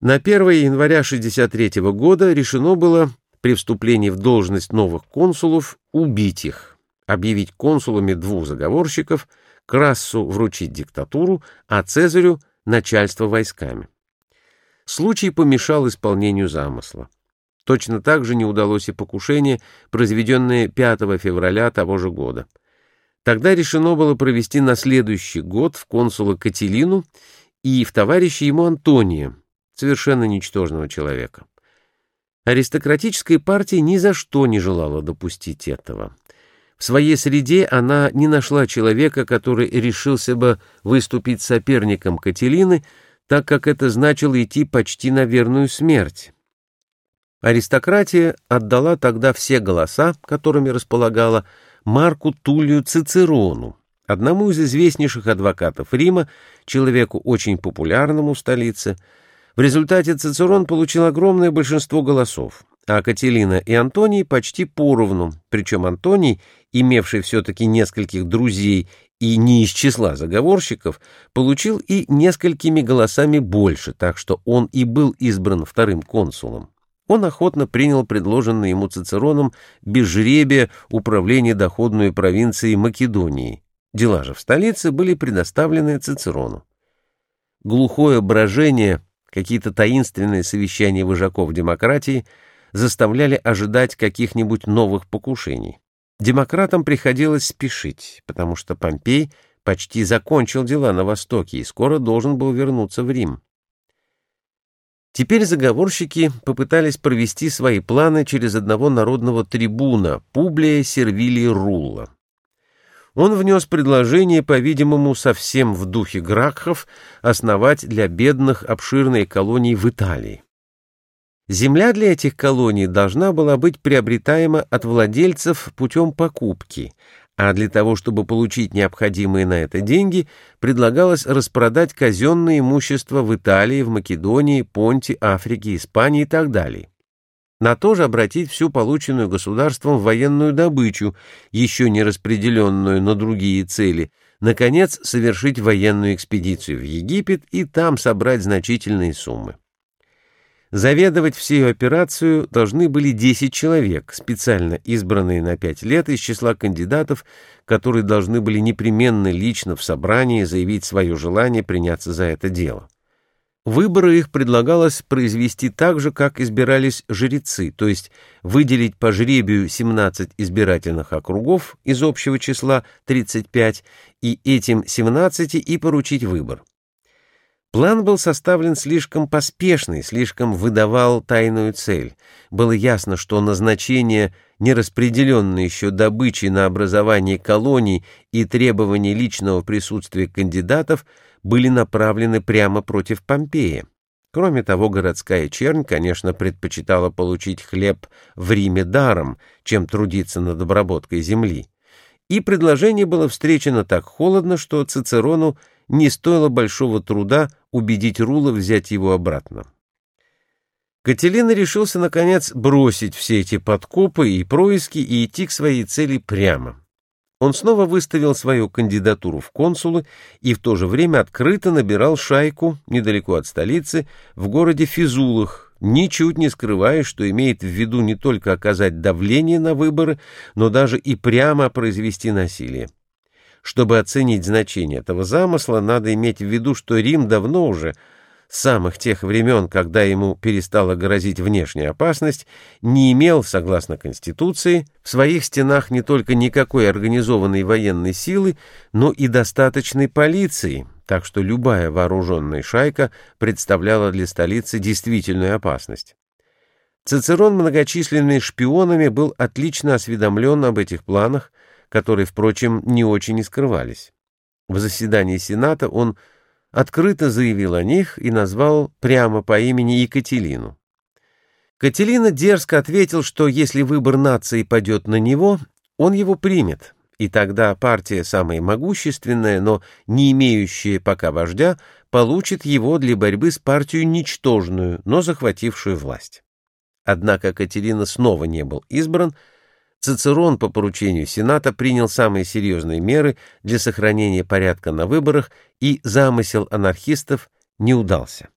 На 1 января 1963 года решено было при вступлении в должность новых консулов убить их, объявить консулами двух заговорщиков, Крассу вручить диктатуру, а Цезарю — начальство войсками. Случай помешал исполнению замысла. Точно так же не удалось и покушение, произведенное 5 февраля того же года. Тогда решено было провести на следующий год в консула Кателину и в товарища ему Антония, совершенно ничтожного человека. Аристократическая партия ни за что не желала допустить этого. В своей среде она не нашла человека, который решился бы выступить соперником Кателины, так как это значило идти почти на верную смерть. Аристократия отдала тогда все голоса, которыми располагала, Марку Туллию Цицерону, одному из известнейших адвокатов Рима, человеку очень популярному в столице, в результате Цицерон получил огромное большинство голосов, а Кателина и Антоний почти поровну, причем Антоний, имевший все-таки нескольких друзей и не из числа заговорщиков, получил и несколькими голосами больше, так что он и был избран вторым консулом. Он охотно принял предложенное ему Цицероном без жребия управление доходной провинцией Македонии. Дела же в столице были предоставлены Цицерону. Глухое брожение какие-то таинственные совещания вожаков демократии заставляли ожидать каких-нибудь новых покушений. Демократам приходилось спешить, потому что Помпей почти закончил дела на Востоке и скоро должен был вернуться в Рим. Теперь заговорщики попытались провести свои планы через одного народного трибуна, Публия Сервилий Рулла. Он внес предложение, по-видимому, совсем в духе Гракхов, основать для бедных обширные колонии в Италии. Земля для этих колоний должна была быть приобретаема от владельцев путем покупки, а для того, чтобы получить необходимые на это деньги, предлагалось распродать казенное имущество в Италии, в Македонии, Понте, Африке, Испании и так далее на то же обратить всю полученную государством военную добычу, еще не распределенную на другие цели, наконец, совершить военную экспедицию в Египет и там собрать значительные суммы. Заведовать всей операцию должны были 10 человек, специально избранные на 5 лет из числа кандидатов, которые должны были непременно лично в собрании заявить свое желание приняться за это дело. Выборы их предлагалось произвести так же, как избирались жрецы, то есть выделить по жребию 17 избирательных округов из общего числа 35 и этим 17 и поручить выбор. План был составлен слишком поспешный, слишком выдавал тайную цель. Было ясно, что назначение нераспределенной еще добычи на образование колоний и требование личного присутствия кандидатов – были направлены прямо против Помпея. Кроме того, городская чернь, конечно, предпочитала получить хлеб в Риме даром, чем трудиться над обработкой земли. И предложение было встречено так холодно, что Цицерону не стоило большого труда убедить Рула взять его обратно. Кателина решился, наконец, бросить все эти подкопы и происки и идти к своей цели прямо. Он снова выставил свою кандидатуру в консулы и в то же время открыто набирал шайку недалеко от столицы в городе Физулах, ничуть не скрывая, что имеет в виду не только оказать давление на выборы, но даже и прямо произвести насилие. Чтобы оценить значение этого замысла, надо иметь в виду, что Рим давно уже самых тех времен, когда ему перестала грозить внешняя опасность, не имел, согласно Конституции, в своих стенах не только никакой организованной военной силы, но и достаточной полиции, так что любая вооруженная шайка представляла для столицы действительную опасность. Цицерон многочисленными шпионами был отлично осведомлен об этих планах, которые, впрочем, не очень и скрывались. В заседании Сената он открыто заявил о них и назвал прямо по имени Екатерину. Кателина дерзко ответил, что если выбор нации пойдет на него, он его примет, и тогда партия самая могущественная, но не имеющая пока вождя, получит его для борьбы с партией ничтожную, но захватившую власть. Однако Катерина снова не был избран, Цицерон по поручению Сената принял самые серьезные меры для сохранения порядка на выборах, и замысел анархистов не удался.